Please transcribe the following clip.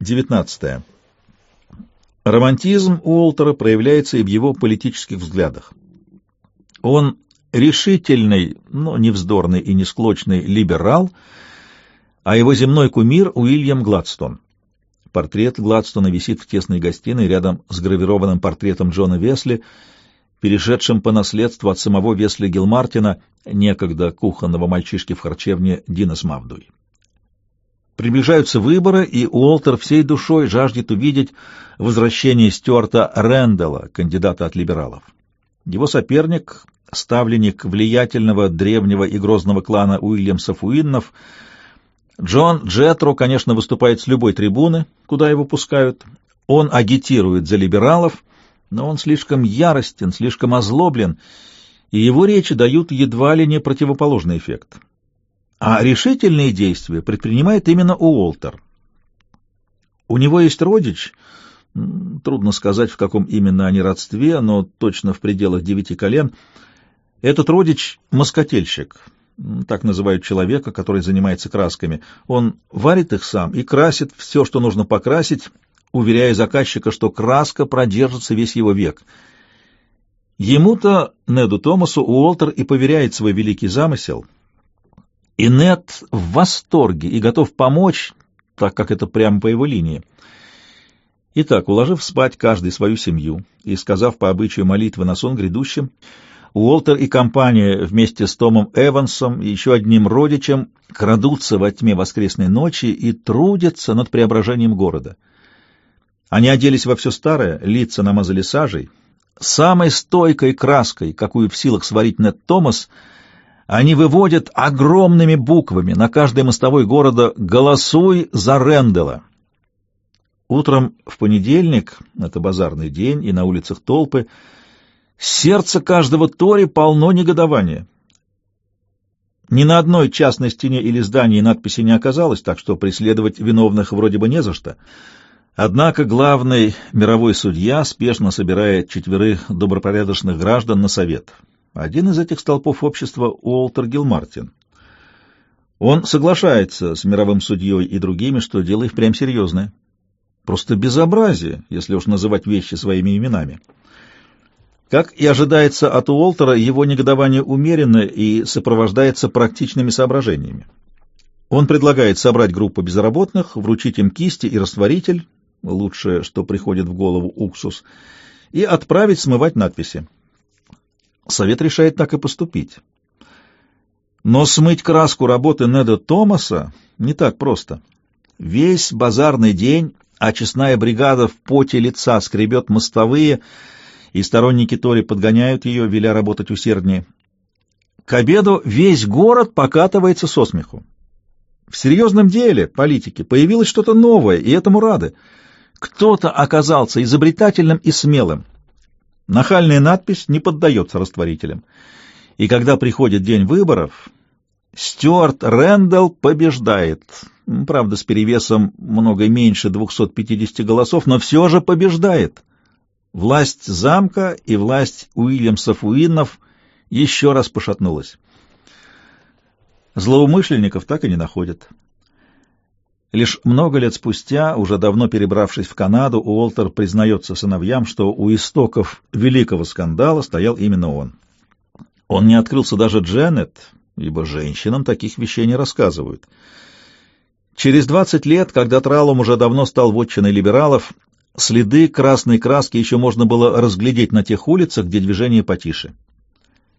19. Романтизм Уолтера проявляется и в его политических взглядах. Он решительный, но не вздорный и не склочный либерал, а его земной кумир Уильям Гладстон. Портрет Гладстона висит в тесной гостиной рядом с гравированным портретом Джона Весли, перешедшим по наследству от самого Весли Гилмартина, некогда кухонного мальчишки в харчевне Дина Смавдуй. Приближаются выборы, и Уолтер всей душой жаждет увидеть возвращение Стюарта Рэндалла, кандидата от либералов. Его соперник, ставленник влиятельного древнего и грозного клана Уильямсов Уиннов, Джон Джетро, конечно, выступает с любой трибуны, куда его пускают. Он агитирует за либералов, но он слишком яростен, слишком озлоблен, и его речи дают едва ли не противоположный эффект а решительные действия предпринимает именно Уолтер. У него есть родич, трудно сказать, в каком именно они родстве, но точно в пределах девяти колен. Этот родич — москотельщик, так называют человека, который занимается красками. Он варит их сам и красит все, что нужно покрасить, уверяя заказчика, что краска продержится весь его век. Ему-то, Неду Томасу, Уолтер и поверяет свой великий замысел — и Нет в восторге и готов помочь, так как это прямо по его линии. Итак, уложив спать каждый свою семью и сказав по обычаю молитвы на сон грядущим, Уолтер и компания вместе с Томом Эвансом и еще одним родичем крадутся во тьме воскресной ночи и трудятся над преображением города. Они оделись во все старое, лица намазали сажей, самой стойкой краской, какую в силах сварить Нет Томас — они выводят огромными буквами на каждой мостовой города «Голосуй за Рэндела». Утром в понедельник, это базарный день, и на улицах толпы, сердце каждого Тори полно негодования. Ни на одной частной стене или здании надписи не оказалось, так что преследовать виновных вроде бы не за что. Однако главный мировой судья спешно собирает четверых добропорядочных граждан на совет. Один из этих столпов общества — Уолтер Гилмартин. Он соглашается с мировым судьей и другими, что дело и впрямь серьезное. Просто безобразие, если уж называть вещи своими именами. Как и ожидается от Уолтера, его негодование умеренно и сопровождается практичными соображениями. Он предлагает собрать группу безработных, вручить им кисти и растворитель, лучшее, что приходит в голову уксус, и отправить смывать надписи. Совет решает так и поступить. Но смыть краску работы Неда Томаса не так просто. Весь базарный день очистная бригада в поте лица скребет мостовые, и сторонники Тори подгоняют ее, веля работать усерднее. К обеду весь город покатывается со смеху. В серьезном деле политики появилось что-то новое, и этому рады. Кто-то оказался изобретательным и смелым. Нахальная надпись не поддается растворителям. И когда приходит день выборов, Стюарт Рэндалл побеждает. Правда, с перевесом много меньше 250 голосов, но все же побеждает. Власть замка и власть Уильямсов Уиннов еще раз пошатнулась. Злоумышленников так и не находят. Лишь много лет спустя, уже давно перебравшись в Канаду, Уолтер признается сыновьям, что у истоков великого скандала стоял именно он. Он не открылся даже Дженнет, ибо женщинам таких вещей не рассказывают. Через двадцать лет, когда Тралом уже давно стал вотчиной либералов, следы красной краски еще можно было разглядеть на тех улицах, где движение потише —